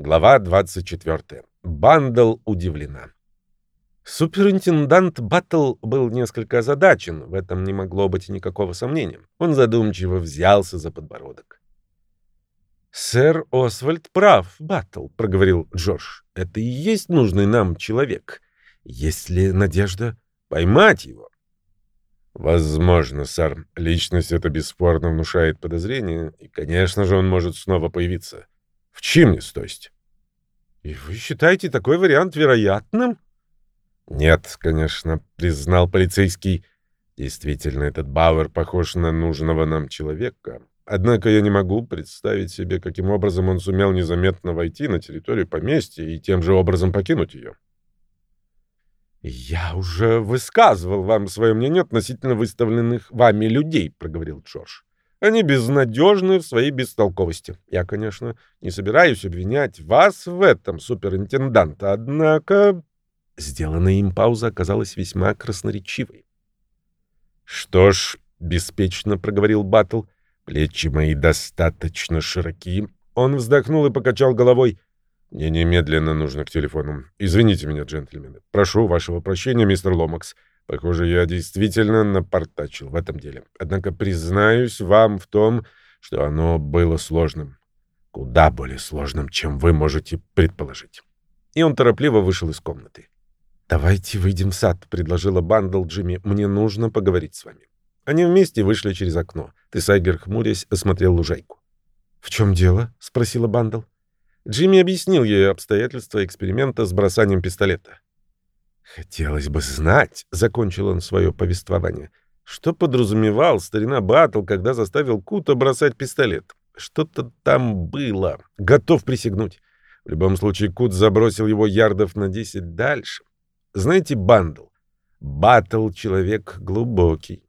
Глава 24. Бандл удивлена. Суперинтендант Баттл был несколько озадачен, в этом не могло быть никакого сомнения. Он задумчиво взялся за подбородок. «Сэр Освальд прав, Баттл», — проговорил Джордж. «Это и есть нужный нам человек. Есть ли надежда поймать его?» «Возможно, сэр. Личность это бесспорно внушает подозрения, и, конечно же, он может снова появиться. В Чимнис, то есть». «И вы считаете такой вариант вероятным?» «Нет, конечно», — признал полицейский. «Действительно, этот Бауэр похож на нужного нам человека. Однако я не могу представить себе, каким образом он сумел незаметно войти на территорию поместья и тем же образом покинуть ее». «Я уже высказывал вам свое мнение относительно выставленных вами людей», — проговорил Джордж. «Они безнадежны в своей бестолковости. Я, конечно, не собираюсь обвинять вас в этом, суперинтендант, однако Сделанная им пауза оказалась весьма красноречивой. «Что ж», — беспечно проговорил Баттл, — «плечи мои достаточно широки». Он вздохнул и покачал головой. «Мне немедленно нужно к телефону. Извините меня, джентльмены. Прошу вашего прощения, мистер Ломакс. Похоже, я действительно напортачил в этом деле. Однако признаюсь вам в том, что оно было сложным. Куда более сложным, чем вы можете предположить». И он торопливо вышел из комнаты. «Давайте выйдем в сад», — предложила Бандл Джимми. «Мне нужно поговорить с вами». Они вместе вышли через окно. Тесайгер, хмурясь, осмотрел лужайку. «В чем дело?» — спросила Бандл. Джимми объяснил ей обстоятельства эксперимента с бросанием пистолета. «Хотелось бы знать», — закончил он свое повествование, «что подразумевал старина Баттл, когда заставил Кута бросать пистолет. Что-то там было. Готов присягнуть. В любом случае, Кут забросил его ярдов на десять дальше. Знаете, Бандл? Баттл — человек глубокий.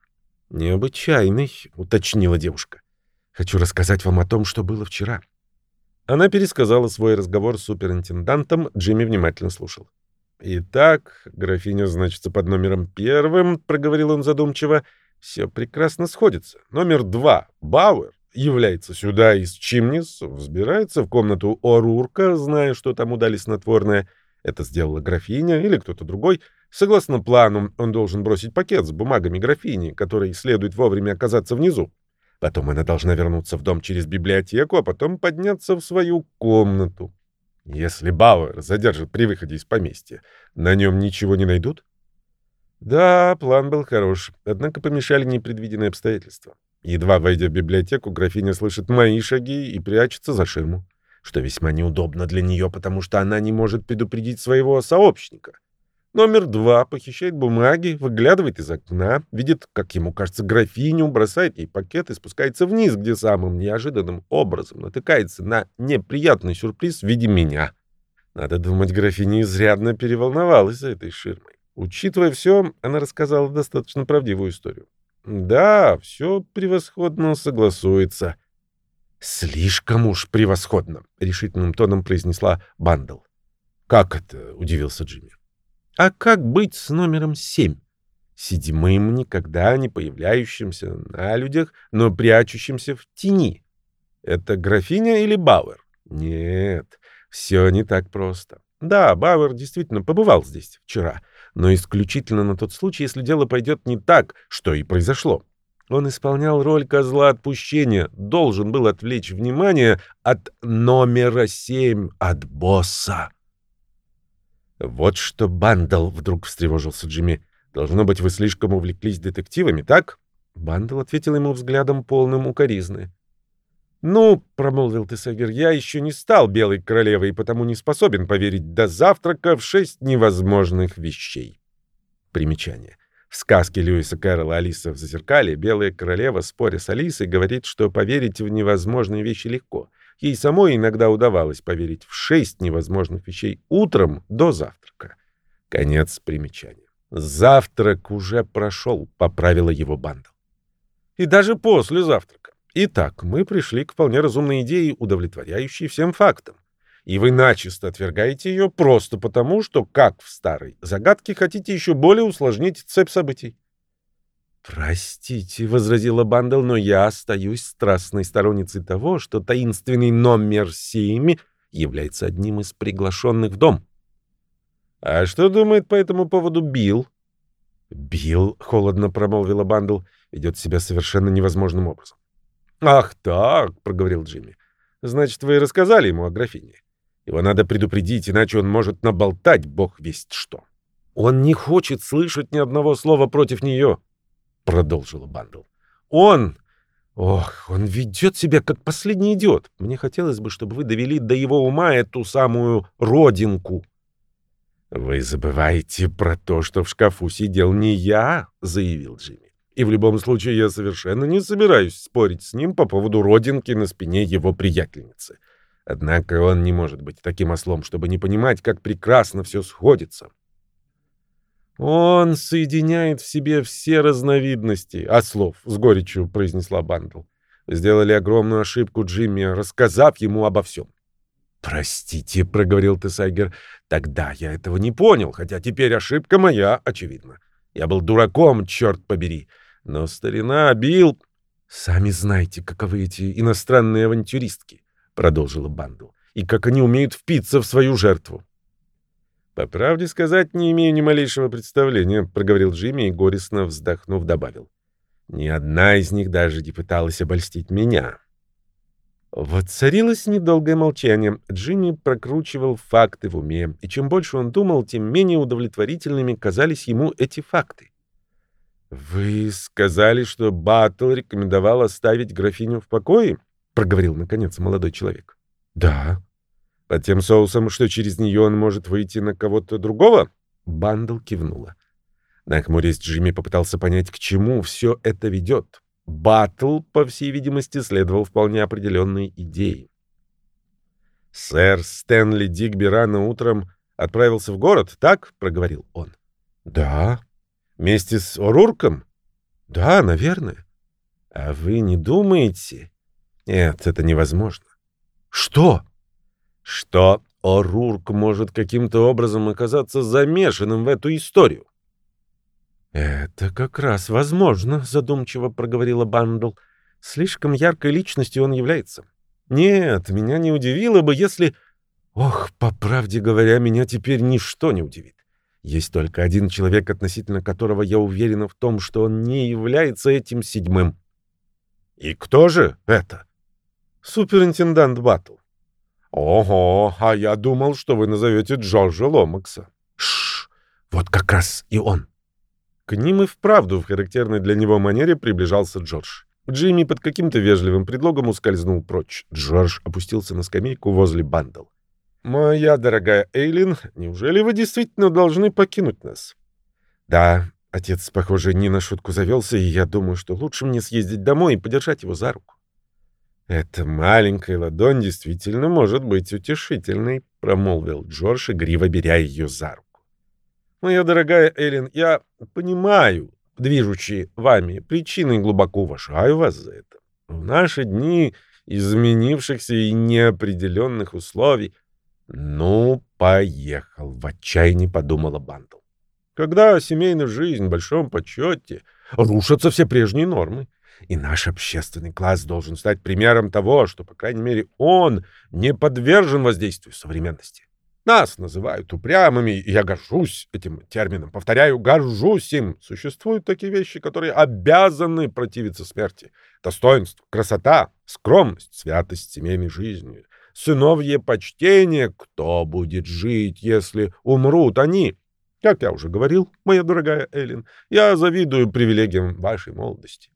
Необычайный, уточнила девушка. Хочу рассказать вам о том, что было вчера. Она пересказала свой разговор с суперинтендантом, Джимми внимательно слушал. «Итак, графиня значится под номером первым», — проговорил он задумчиво. «Все прекрасно сходится. Номер два, Бауэр, является сюда из Чимнис, взбирается в комнату Орурка, зная, что там удали снотворное, это сделала графиня или кто-то другой. Согласно плану, он должен бросить пакет с бумагами графини, который следует вовремя оказаться внизу. Потом она должна вернуться в дом через библиотеку, а потом подняться в свою комнату. Если Бауэр задержит при выходе из поместья, на нем ничего не найдут? Да, план был хорош, однако помешали непредвиденные обстоятельства. Едва войдя в библиотеку, графиня слышит мои шаги и прячется за ширму что весьма неудобно для нее, потому что она не может предупредить своего сообщника. Номер два похищает бумаги, выглядывает из окна, видит, как ему кажется, графиню, бросает ей пакет и спускается вниз, где самым неожиданным образом натыкается на неприятный сюрприз в виде меня. Надо думать, графиня изрядно переволновалась за этой ширмой. Учитывая все, она рассказала достаточно правдивую историю. Да, все превосходно согласуется. «Слишком уж превосходно», — решительным тоном произнесла Бандл. «Как это?» — удивился Джимми. «А как быть с номером семь? Седьмым, никогда не появляющимся на людях, но прячущимся в тени. Это графиня или Бауэр? Нет, все не так просто. Да, Бауэр действительно побывал здесь вчера, но исключительно на тот случай, если дело пойдет не так, что и произошло. Он исполнял роль козла отпущения, должен был отвлечь внимание от номера семь, от босса. «Вот что, Бандл!» — вдруг встревожился Джимми. «Должно быть, вы слишком увлеклись детективами, так?» Бандл ответил ему взглядом полным укоризны. «Ну, — промолвил Тесагер, — я еще не стал белой королевой, и потому не способен поверить до завтрака в шесть невозможных вещей». Примечание. В сказке Льюиса Кэрролла «Алиса в зазеркале» белая королева, споря с Алисой, говорит, что поверить в невозможные вещи легко. Ей самой иногда удавалось поверить в шесть невозможных вещей утром до завтрака. Конец примечания. «Завтрак уже прошел», — поправила его банда. «И даже после завтрака. Итак, мы пришли к вполне разумной идее, удовлетворяющей всем фактам и вы начисто отвергаете ее просто потому, что, как в старой загадке, хотите еще более усложнить цепь событий. «Простите», — возразила Бандел, — «но я остаюсь страстной сторонницей того, что таинственный номер семь является одним из приглашенных в дом. «А что думает по этому поводу Билл?» «Билл», — холодно промолвила Бандл, — ведет себя совершенно невозможным образом. «Ах так», — проговорил Джимми. «Значит, вы рассказали ему о графине. Его надо предупредить, иначе он может наболтать бог весть что». «Он не хочет слышать ни одного слова против нее», — продолжила Бандл. «Он... Ох, он ведет себя как последний идиот. Мне хотелось бы, чтобы вы довели до его ума эту самую родинку». «Вы забываете про то, что в шкафу сидел не я», — заявил Джимми. «И в любом случае я совершенно не собираюсь спорить с ним по поводу родинки на спине его приятельницы. Однако он не может быть таким ослом, чтобы не понимать, как прекрасно все сходится. «Он соединяет в себе все разновидности ослов», — с горечью произнесла Бандл. сделали огромную ошибку Джимми, рассказав ему обо всем. «Простите», — проговорил Тесайгер, — «тогда я этого не понял, хотя теперь ошибка моя очевидна. Я был дураком, черт побери. Но старина Билл...» «Сами знаете, каковы эти иностранные авантюристки», — продолжила Бандл, — «и как они умеют впиться в свою жертву. «По правде сказать, не имею ни малейшего представления», — проговорил Джимми и, горестно вздохнув, добавил. «Ни одна из них даже не пыталась обольстить меня». Воцарилось недолгое молчание. Джимми прокручивал факты в уме, и чем больше он думал, тем менее удовлетворительными казались ему эти факты. «Вы сказали, что Баттл рекомендовал оставить графиню в покое?» — проговорил, наконец, молодой человек. «Да», под тем соусом, что через нее он может выйти на кого-то другого? Бандл кивнула. Нахмурясь, Джимми попытался понять, к чему все это ведет. Батл, по всей видимости, следовал вполне определенной идее. «Сэр Стэнли Дигби рано утром отправился в город, так?» — проговорил он. «Да». «Вместе с Орурком?» «Да, наверное». «А вы не думаете?» «Нет, это невозможно». «Что?» Что Орурк может каким-то образом оказаться замешанным в эту историю. «Это как раз возможно», — задумчиво проговорила Бандл. «Слишком яркой личностью он является. Нет, меня не удивило бы, если... Ох, по правде говоря, меня теперь ничто не удивит. Есть только один человек, относительно которого я уверена в том, что он не является этим седьмым. И кто же это? Суперинтендант Баттл. «Ого, а я думал, что вы назовете Джорджа Ломакса». «Шш, вот как раз и он». К ним и вправду в характерной для него манере приближался Джордж. Джимми под каким-то вежливым предлогом ускользнул прочь. Джордж опустился на скамейку возле Бандл. «Моя дорогая Эйлин, неужели вы действительно должны покинуть нас?» «Да, отец, похоже, не на шутку завелся, и я думаю, что лучше мне съездить домой и подержать его за руку». «Эта маленькая ладонь действительно может быть утешительной», — промолвил Джордж, игриво беря ее за руку. «Моя дорогая Эллен, я понимаю, движущие вами причины, глубоко уважаю вас за это. В наши дни изменившихся и неопределенных условий...» «Ну, поехал», — в отчаянии подумала Бандл. «Когда семейная жизнь в большом почете, рушатся все прежние нормы». И наш общественный класс должен стать примером того, что, по крайней мере, он не подвержен воздействию современности. Нас называют упрямыми, и я горжусь этим термином. Повторяю, горжусь им. Существуют такие вещи, которые обязаны противиться смерти. Достоинство, красота, скромность, святость семейной жизни, сыновье почтение. Кто будет жить, если умрут они? Как я уже говорил, моя дорогая Эллен, я завидую привилегиям вашей молодости.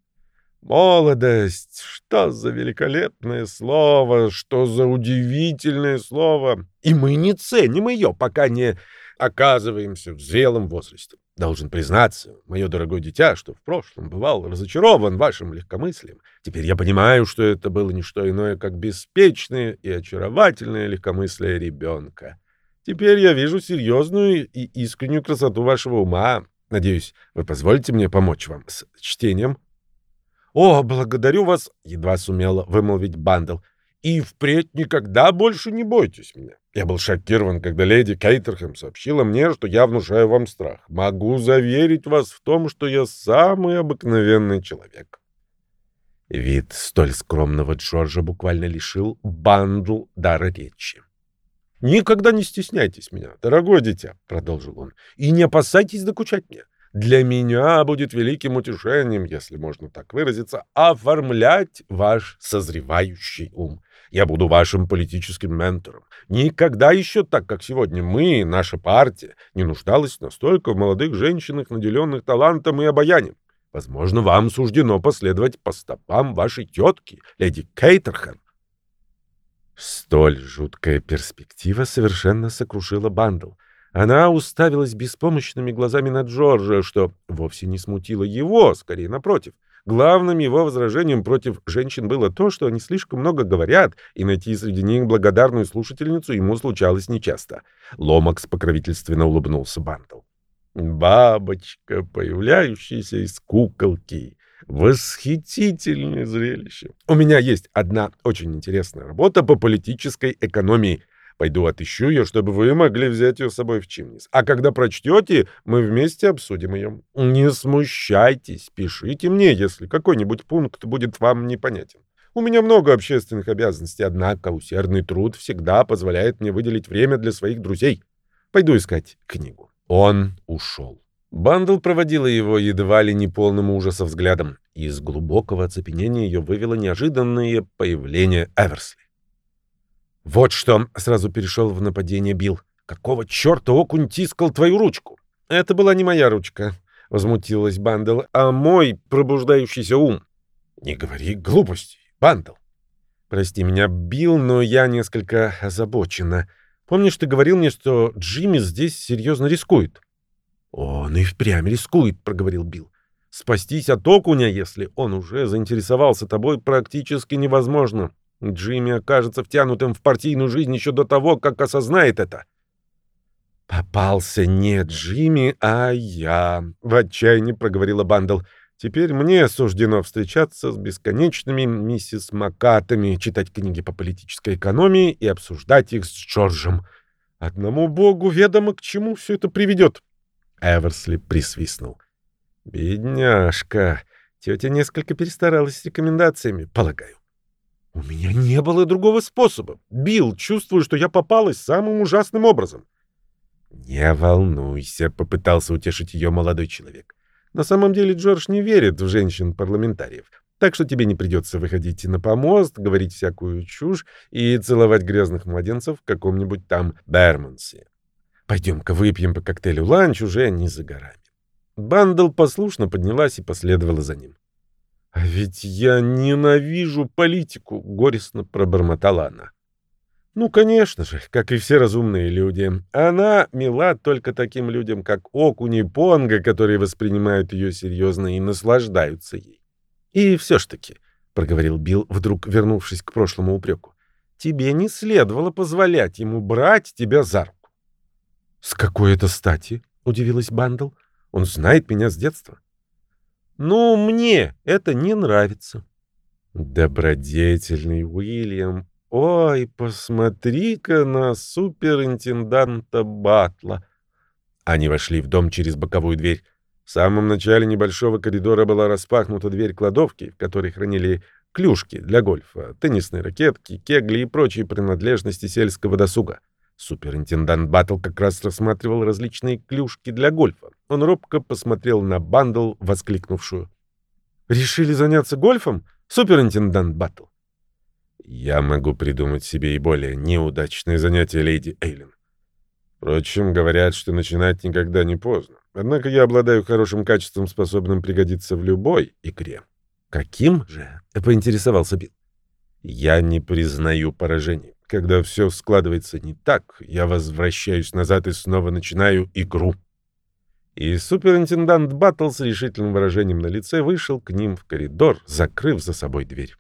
Молодость, что за великолепное слово, что за удивительное слово. И мы не ценим ее, пока не оказываемся в зрелом возрасте. Должен признаться, мое дорогое дитя, что в прошлом бывал разочарован вашим легкомыслием. Теперь я понимаю, что это было не что иное, как беспечное и очаровательное легкомыслие ребенка. Теперь я вижу серьезную и искреннюю красоту вашего ума. Надеюсь, вы позволите мне помочь вам с чтением «О, благодарю вас!» — едва сумела вымолвить Бандл. «И впредь никогда больше не бойтесь меня. Я был шокирован, когда леди Кейтерхэм сообщила мне, что я внушаю вам страх. Могу заверить вас в том, что я самый обыкновенный человек». Вид столь скромного Джорджа буквально лишил Бандл дара речи. «Никогда не стесняйтесь меня, дорогое дитя», — продолжил он, — «и не опасайтесь докучать мне. Для меня будет великим утешением, если можно так выразиться, оформлять ваш созревающий ум. Я буду вашим политическим ментором. Никогда еще так, как сегодня мы, наша партия, не нуждалась настолько в молодых женщинах, наделенных талантом и обаянием. Возможно, вам суждено последовать по стопам вашей тетки, леди Кейтерхэм. Столь жуткая перспектива совершенно сокрушила Бандл. Она уставилась беспомощными глазами на Джорджа, что вовсе не смутило его, скорее напротив. Главным его возражением против женщин было то, что они слишком много говорят, и найти среди них благодарную слушательницу ему случалось нечасто. Ломакс покровительственно улыбнулся Бандл. «Бабочка, появляющаяся из куколки. Восхитительное зрелище. У меня есть одна очень интересная работа по политической экономии. Пойду отыщу ее, чтобы вы могли взять ее с собой в Чимнис. А когда прочтете, мы вместе обсудим ее. Не смущайтесь, пишите мне, если какой-нибудь пункт будет вам непонятен. У меня много общественных обязанностей, однако усердный труд всегда позволяет мне выделить время для своих друзей. Пойду искать книгу. Он ушел. Бандл проводила его едва ли не полным ужаса взглядом. Из глубокого оцепенения ее вывело неожиданное появление Эверсли. «Вот что!» — сразу перешел в нападение Билл. «Какого черта окунь тискал твою ручку?» «Это была не моя ручка», — возмутилась Бандл, «а мой пробуждающийся ум». «Не говори глупостей, Бандл». «Прости меня, Билл, но я несколько озабочена. Помнишь, ты говорил мне, что Джимми здесь серьезно рискует?» «Он и впрямь рискует», — проговорил Билл. «Спастись от окуня, если он уже заинтересовался тобой, практически невозможно. Джимми окажется втянутым в партийную жизнь еще до того, как осознает это. «Попался не Джимми, а я», — в отчаянии проговорила Бандл. «Теперь мне суждено встречаться с бесконечными миссис Макатами, читать книги по политической экономии и обсуждать их с Джорджем. Одному богу ведомо, к чему все это приведет». Эверсли присвистнул. «Бедняжка, тетя несколько перестаралась с рекомендациями, полагаю». У меня не было другого способа. Билл, чувствую, что я попалась самым ужасным образом. Не волнуйся, попытался утешить ее молодой человек. На самом деле Джордж не верит в женщин-парламентариев. Так что тебе не придется выходить на помост, говорить всякую чушь и целовать грязных младенцев в каком-нибудь там Бермонсе. Пойдем-ка выпьем по коктейлю ланч, уже не за горами. Бандл послушно поднялась и последовала за ним. «А ведь я ненавижу политику», — горестно пробормотала она. Ну, конечно же, как и все разумные люди. Она мила только таким людям, как Окуни Понга, которые воспринимают ее серьезно и наслаждаются ей. И все ж таки, — проговорил Билл, вдруг вернувшись к прошлому упреку, — тебе не следовало позволять ему брать тебя за руку. — С какой это стати? — удивилась Бандл. — Он знает меня с детства. Ну, мне это не нравится. Добродетельный Уильям. Ой, посмотри-ка на суперинтенданта Батла. Они вошли в дом через боковую дверь. В самом начале небольшого коридора была распахнута дверь кладовки, в которой хранили клюшки для гольфа, теннисные ракетки, кегли и прочие принадлежности сельского досуга. Суперинтендант Баттл как раз рассматривал различные клюшки для гольфа. Он робко посмотрел на Бандл, воскликнувшую. «Решили заняться гольфом, суперинтендант Баттл?» «Я могу придумать себе и более неудачное занятие, леди Эйлин. Впрочем, говорят, что начинать никогда не поздно. Однако я обладаю хорошим качеством, способным пригодиться в любой игре». «Каким же?» — поинтересовался Билл. «Я не признаю поражений. Когда все складывается не так, я возвращаюсь назад и снова начинаю игру». И суперинтендант Баттл с решительным выражением на лице вышел к ним в коридор, закрыв за собой дверь.